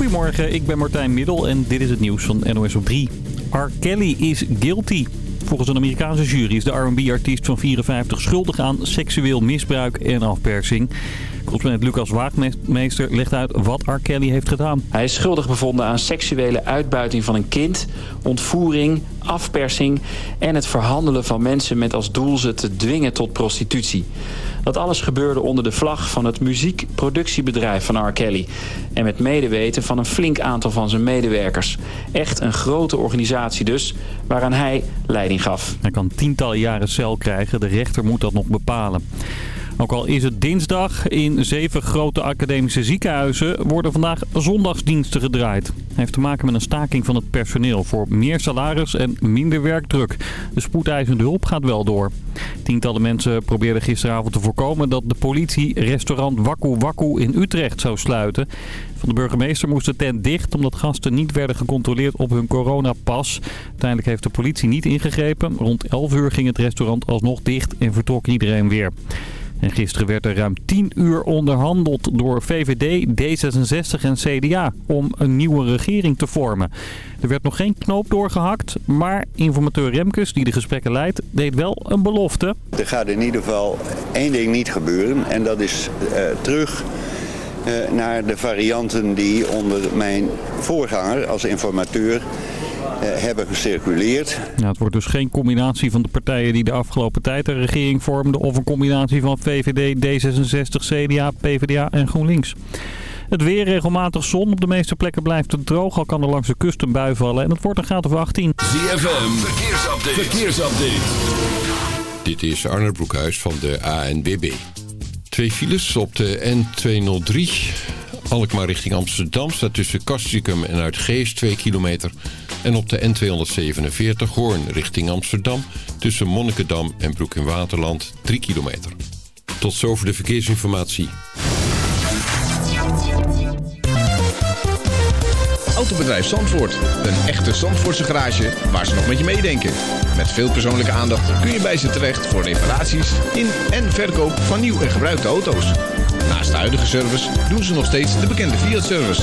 Goedemorgen, ik ben Martijn Middel en dit is het nieuws van NOS op 3. R. Kelly is guilty. Volgens een Amerikaanse jury is de R&B-artiest van 54 schuldig aan seksueel misbruik en afpersing. Correspondent Lucas Waagmeester legt uit wat R. Kelly heeft gedaan. Hij is schuldig bevonden aan seksuele uitbuiting van een kind, ontvoering, afpersing en het verhandelen van mensen met als doel ze te dwingen tot prostitutie. Dat alles gebeurde onder de vlag van het muziekproductiebedrijf van R. Kelly. En met medeweten van een flink aantal van zijn medewerkers. Echt een grote organisatie dus, waaraan hij leiding gaf. Hij kan tientallen jaren cel krijgen, de rechter moet dat nog bepalen. Ook al is het dinsdag, in zeven grote academische ziekenhuizen worden vandaag zondagsdiensten gedraaid. heeft te maken met een staking van het personeel voor meer salaris en minder werkdruk. De spoedeisende hulp gaat wel door. Tientallen mensen probeerden gisteravond te voorkomen dat de politie restaurant Wakku Wakku in Utrecht zou sluiten. Van de burgemeester moest de tent dicht omdat gasten niet werden gecontroleerd op hun coronapas. Uiteindelijk heeft de politie niet ingegrepen. Rond 11 uur ging het restaurant alsnog dicht en vertrok iedereen weer. En gisteren werd er ruim 10 uur onderhandeld door VVD, D66 en CDA om een nieuwe regering te vormen. Er werd nog geen knoop doorgehakt, maar informateur Remkes, die de gesprekken leidt, deed wel een belofte. Er gaat in ieder geval één ding niet gebeuren en dat is uh, terug uh, naar de varianten die onder mijn voorganger als informateur eh, hebben gecirculeerd. Ja, het wordt dus geen combinatie van de partijen die de afgelopen tijd een regering vormden... of een combinatie van VVD, D66, CDA, PvdA en GroenLinks. Het weer regelmatig zon. Op de meeste plekken blijft het droog. Al kan er langs de kust een bui vallen. En het wordt een graad of 18. ZFM, verkeersupdate. verkeersupdate. Dit is Arne Broekhuis van de ANBB. Twee files op de N203. Alkmaar richting Amsterdam staat tussen Castricum en Uitgeest 2 kilometer... En op de N247 Hoorn richting Amsterdam... tussen Monnikendam en Broek in Waterland 3 kilometer. Tot zover de verkeersinformatie. Autobedrijf Zandvoort. Een echte Zandvoortse garage waar ze nog met je meedenken. Met veel persoonlijke aandacht kun je bij ze terecht voor reparaties in en verkoop van nieuw en gebruikte auto's. Naast de huidige service doen ze nog steeds de bekende Fiat-service.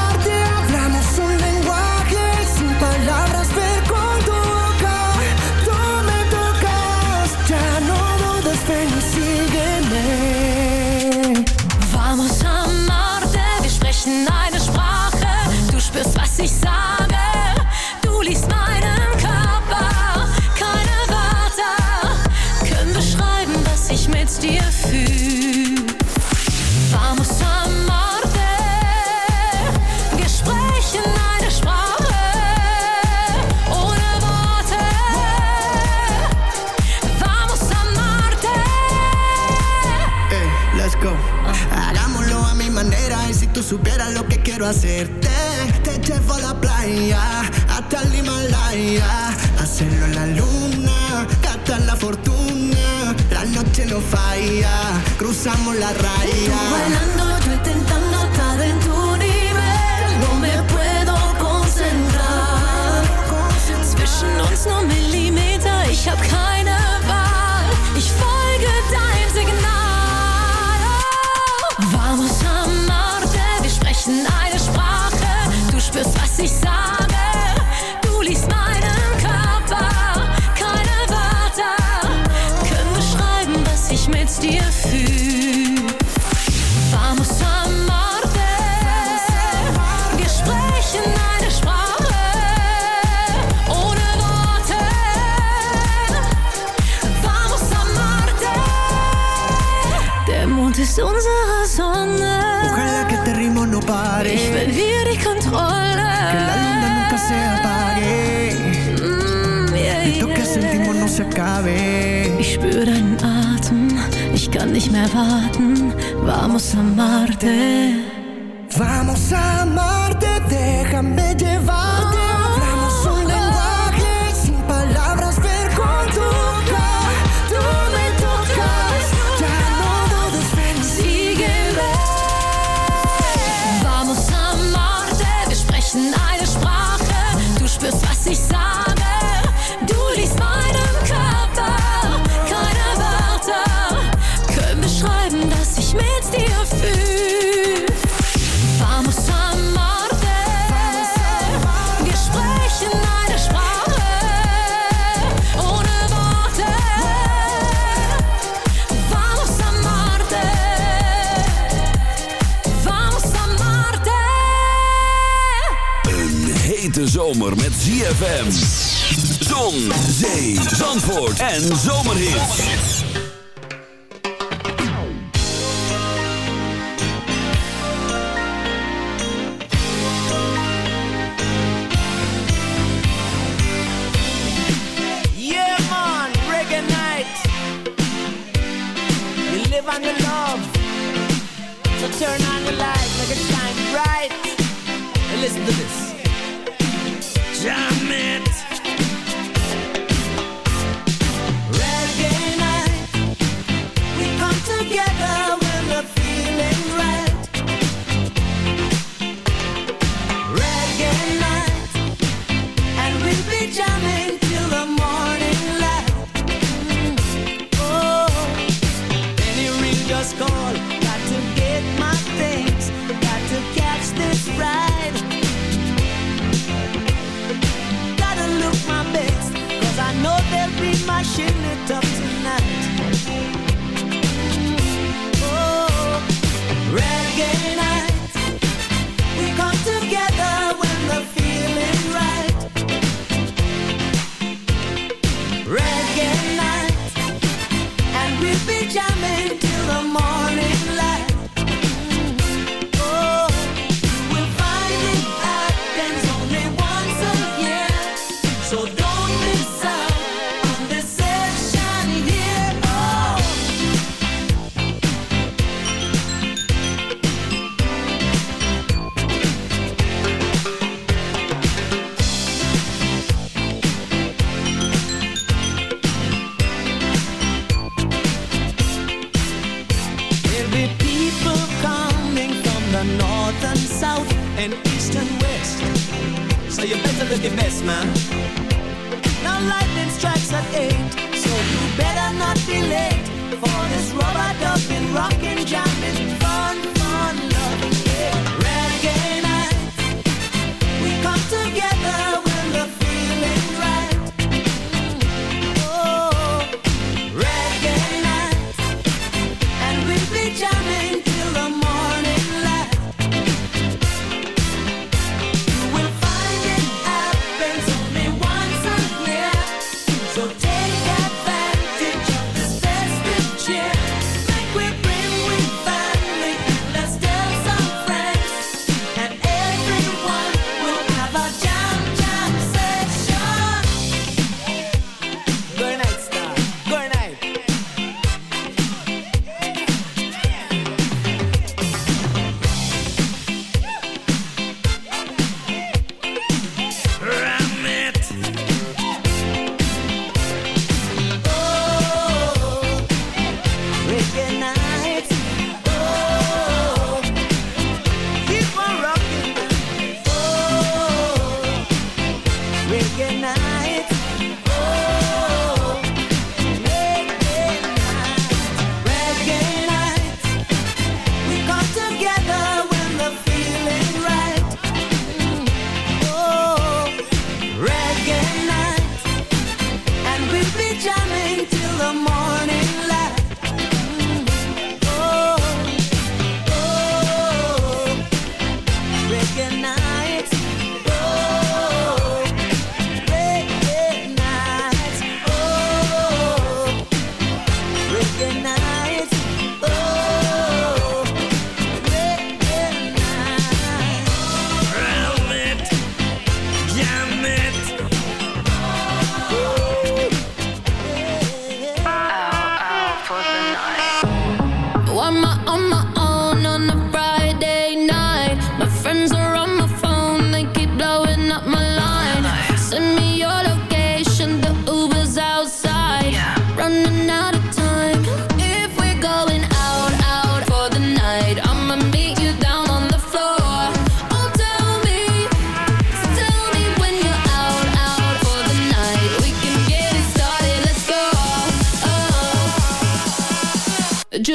hacerte. Te llevo a la playa, hasta el Himalaya. Hacerlo en la luna, gastar la fortuna. La noche no falla, cruzamos la raya. warten, Vamos a amarte. Vamos a amarte, déjame llevar. ZFM. Zon, zee, zandvoort en zomerhits. Yeah man, reggae night. You live on the love. So turn on the light, make it shine bright. And listen to this. Cause I'm in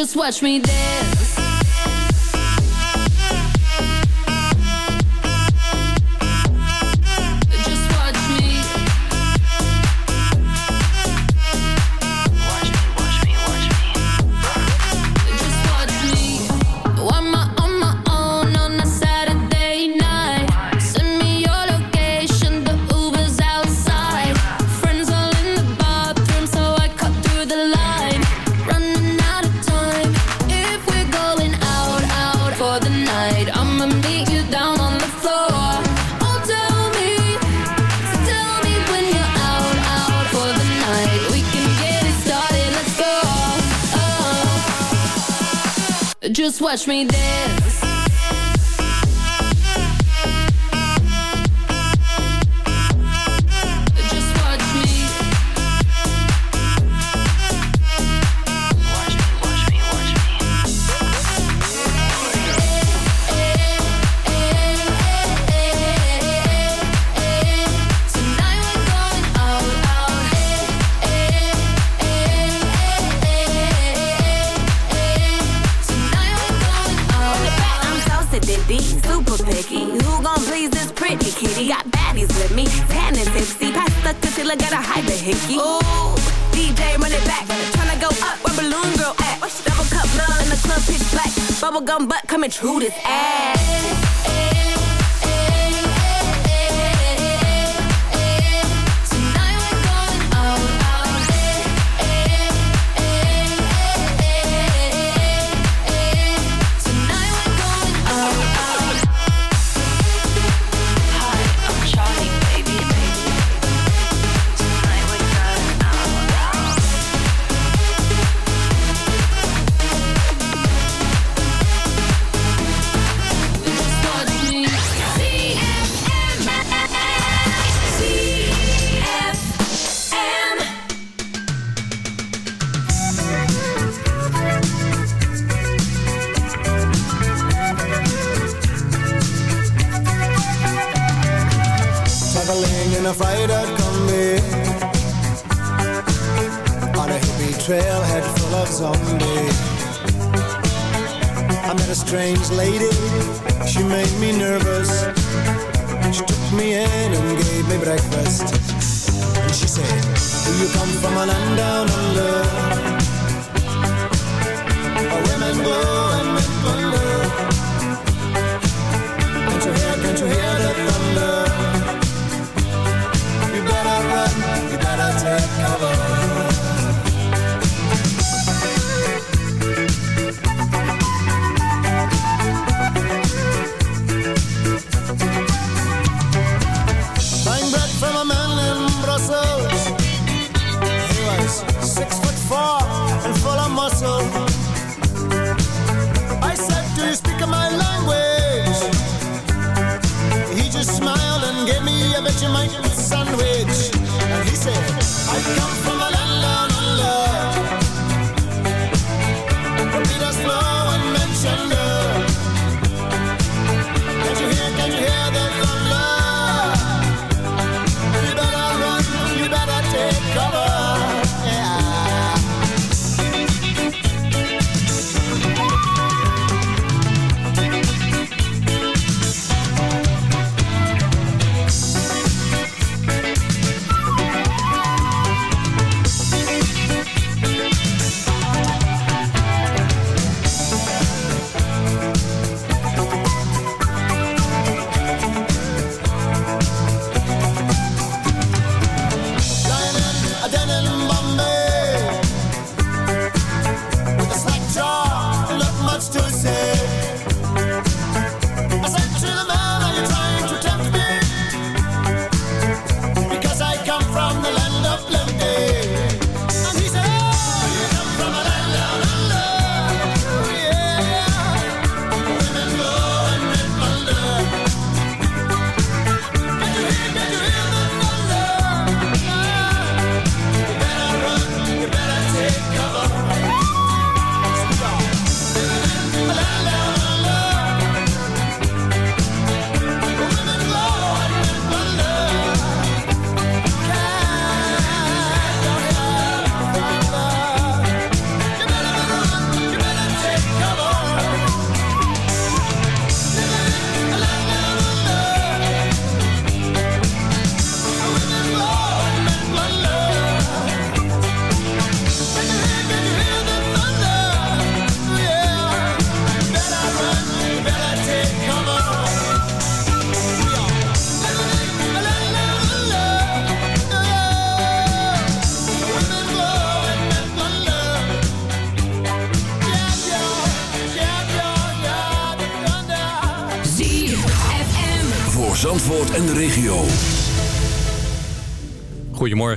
just watch me dance. watch me dance. hickey. Ooh, DJ run it back. Tryna go up where balloon girl at. Double cup love in the club pitch black. Bubblegum butt coming true this ass.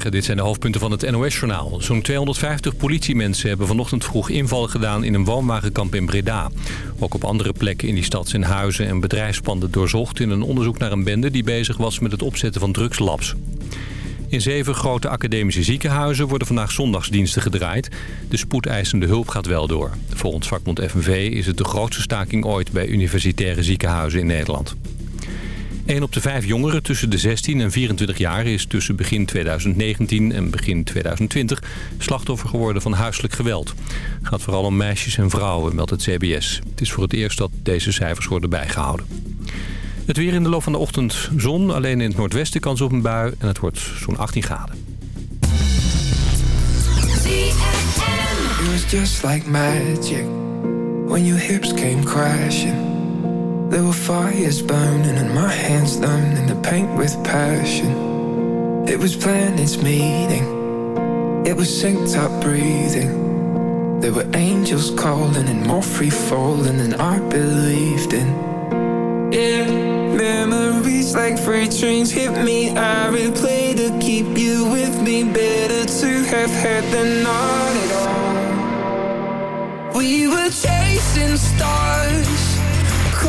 Dit zijn de hoofdpunten van het NOS-journaal. Zo'n 250 politiemensen hebben vanochtend vroeg inval gedaan in een woonwagenkamp in Breda. Ook op andere plekken in die stad zijn huizen en bedrijfspanden doorzocht... in een onderzoek naar een bende die bezig was met het opzetten van drugslabs. In zeven grote academische ziekenhuizen worden vandaag zondagsdiensten gedraaid. De spoedeisende hulp gaat wel door. Volgens vakbond FNV is het de grootste staking ooit bij universitaire ziekenhuizen in Nederland. Een op de vijf jongeren tussen de 16 en 24 jaar is tussen begin 2019 en begin 2020 slachtoffer geworden van huiselijk geweld. Het gaat vooral om meisjes en vrouwen, meldt het CBS. Het is voor het eerst dat deze cijfers worden bijgehouden. Het weer in de loop van de ochtend zon, alleen in het noordwesten kans op een bui en het wordt zo'n 18 graden. It was just like magic when your hips came crashing. There were fires burning and my hands learning to paint with passion. It was planets meeting, it was synced up breathing. There were angels calling and more free falling than I believed in. Yeah, memories like freight trains hit me. I replay to keep you with me. Better to have had than not at all. We were chasing stars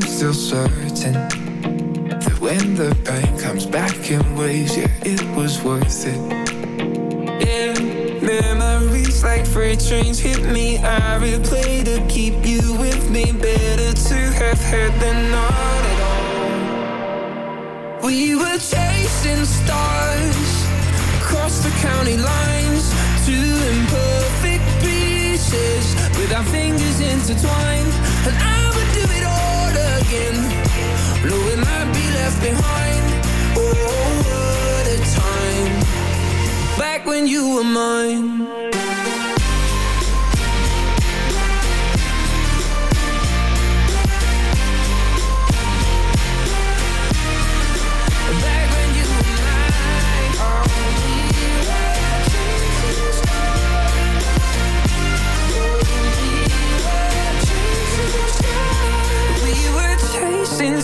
Still certain that when the pain comes back in waves, yeah, it was worth it. Yeah, memories like freight trains hit me. I replay to keep you with me. Better to have had than not at all. We were chasing stars across the county lines, two imperfect pieces with our fingers intertwined. And I would do it all again, knowing I'd be left behind. Oh, what a time! Back when you were mine.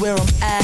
Where I'm at.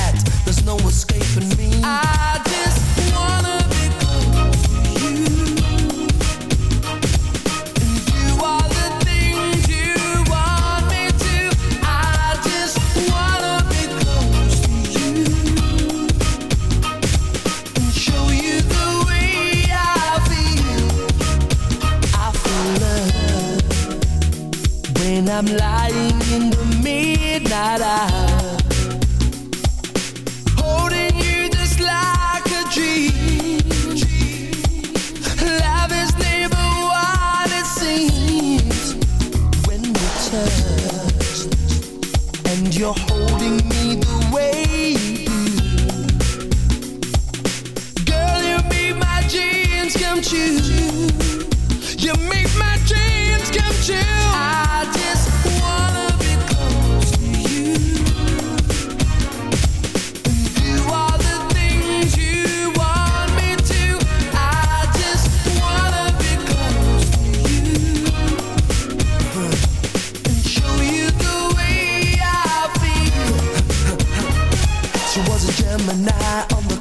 And you're holding me the way you do. Girl, you make my dreams come true. You make my dreams come true.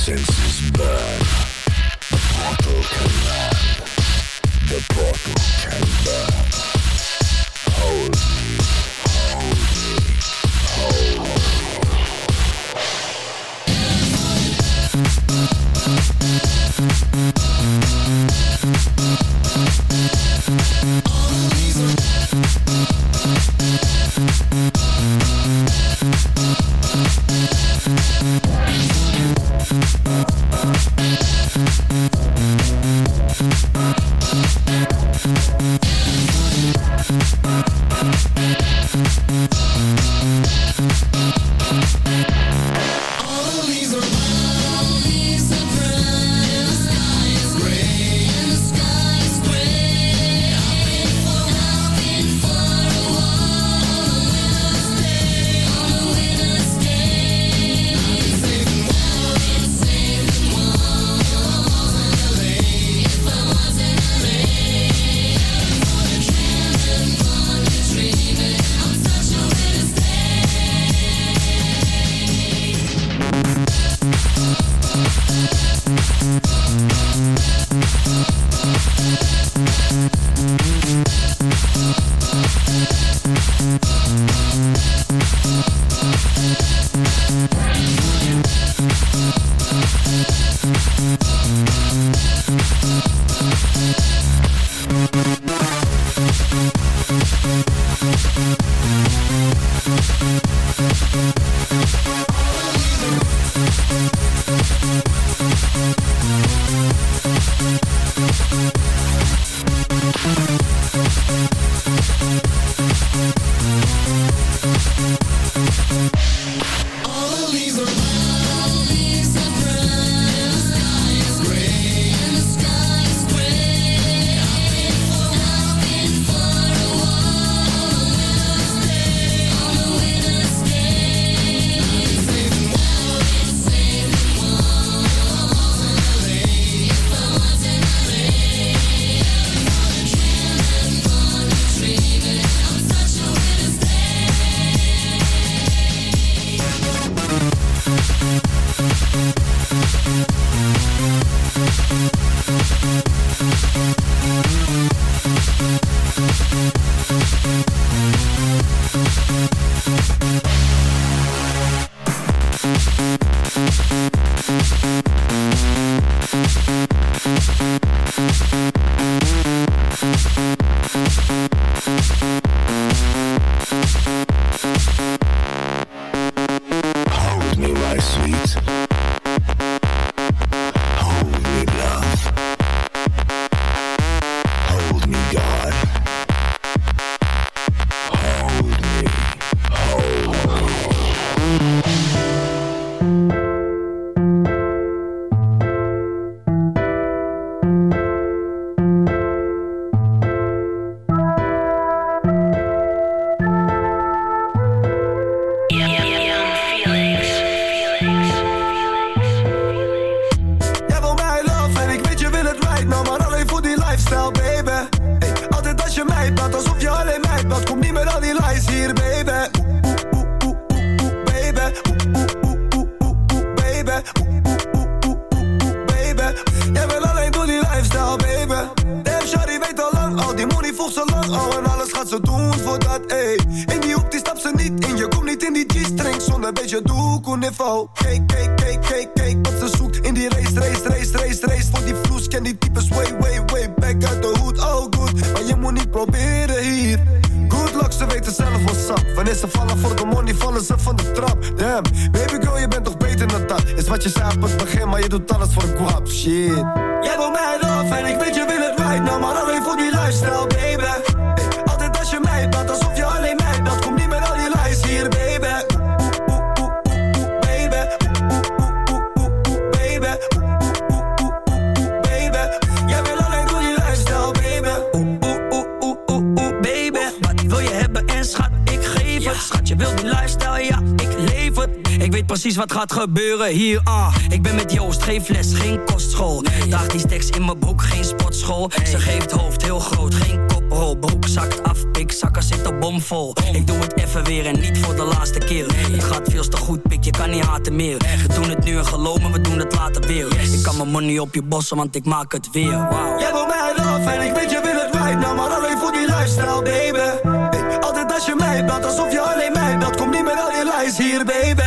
Senses burn. The portal can land. The portal can burn. In die hoek die stapt ze niet in. Je komt niet in die G-string. Zonder beetje doekoe niveau Kijk, kijk, kijk, kijk, kijk wat ze zoekt. In die race, race, race, race, race. Voor die vloes ken die types way, way, way. Back uit de hoed Oh good, maar je moet niet proberen hier. Good luck, ze weten zelf what's up Wanneer ze vallen voor de money, vallen ze van de trap. Damn, baby girl, je bent toch beter dan dat? Is wat je zei op het begin, maar je doet alles voor guap Shit. Jij wil mij love en ik weet je wat gaat gebeuren hier, ah. Ik ben met Joost, geen fles, geen kostschool. Daag die steks in mijn broek, geen sportschool. Ze geeft hoofd heel groot, geen koprol. Broek zakt af, ik zakken zitten bomvol. Ik doe het even weer en niet voor de laatste keer. Het gaat veel te goed, pik, je kan niet haten meer. We doen het nu en geloven, we doen het later weer. Ik kan mijn money op je bossen, want ik maak het weer, wow. Jij wil mij af en ik weet je wil het wijd. Nou maar alleen voor die lifestyle, baby. Altijd als je mij belt, alsof je alleen mij belt. Kom niet meer al je lijst hier, baby.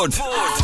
Zandvoort.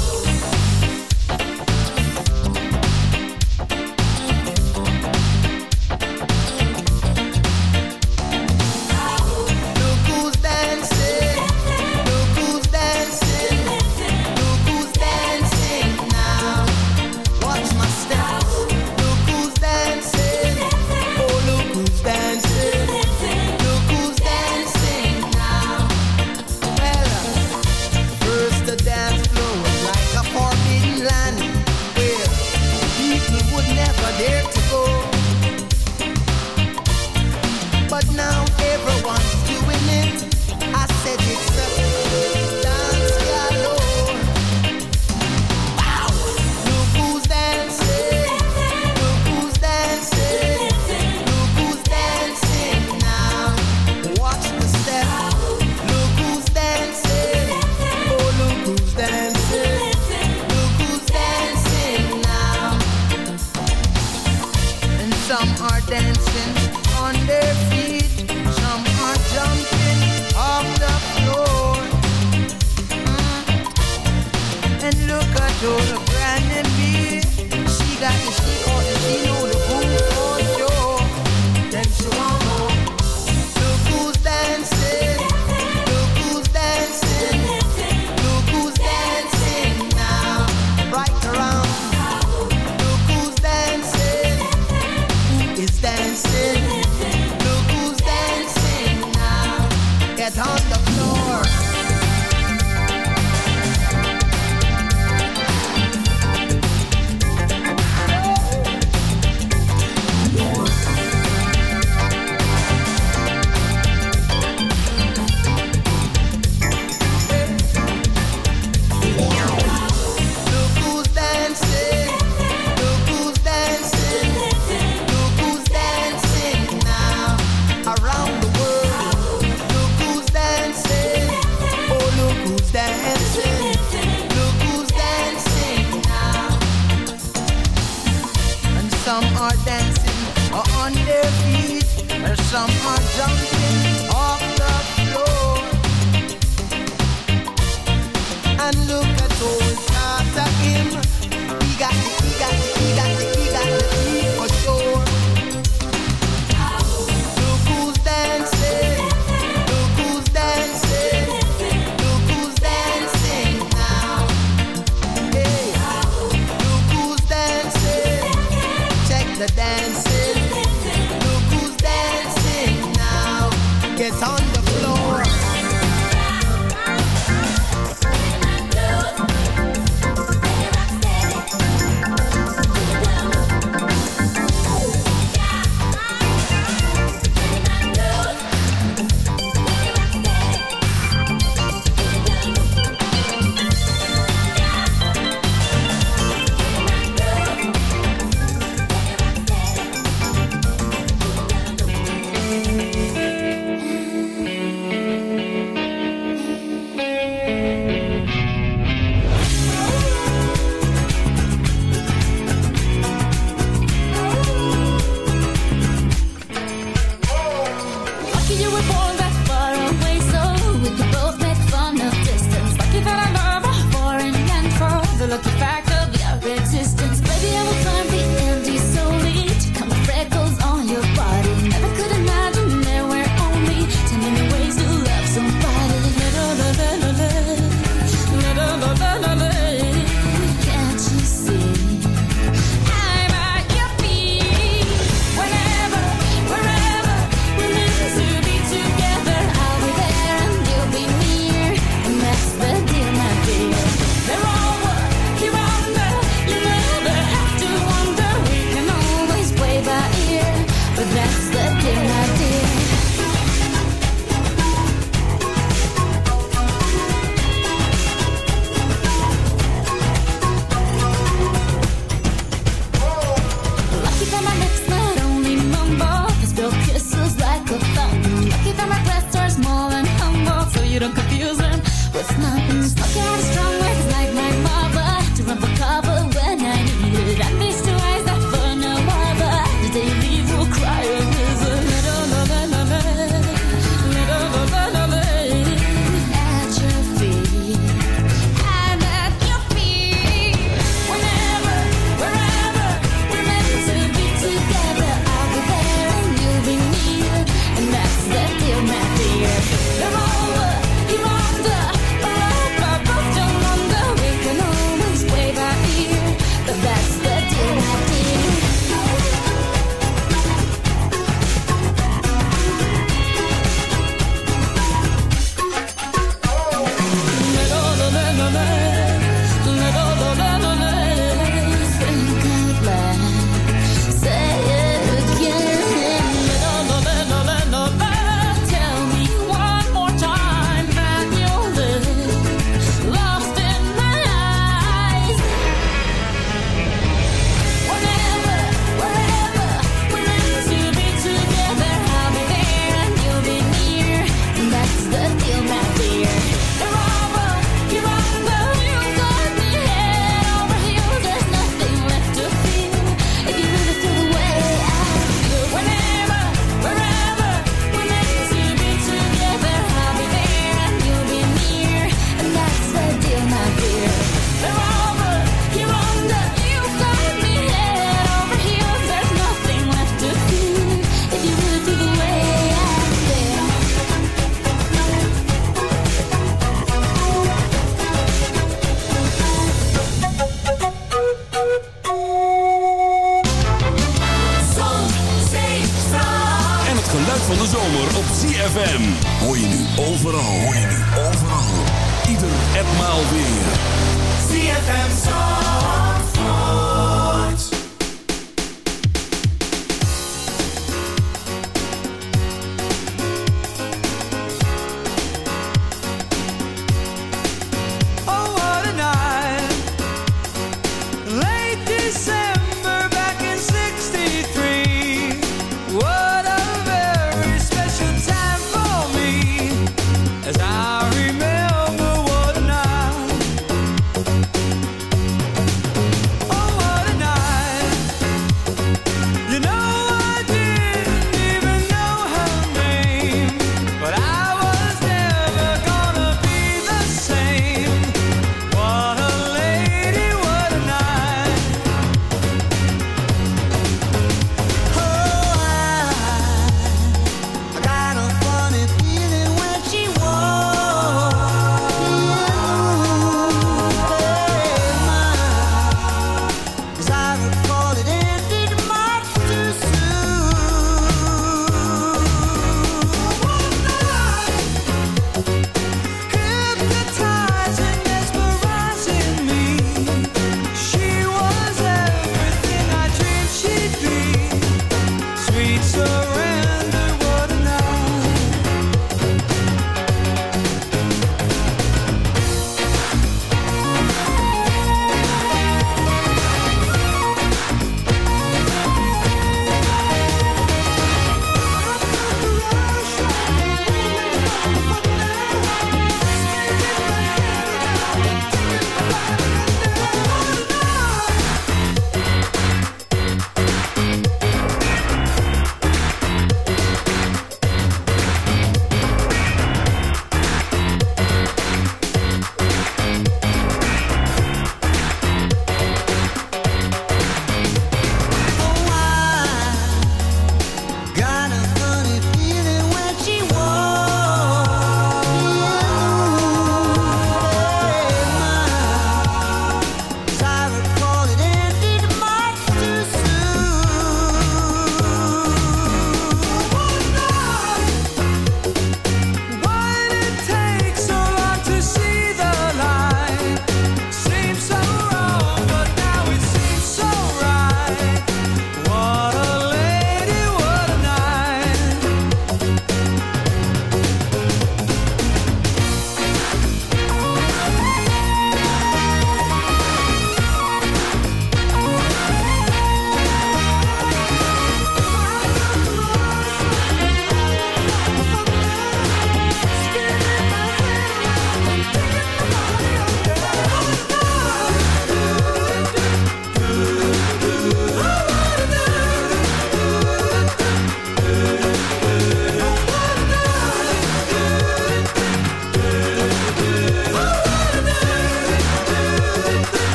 get on the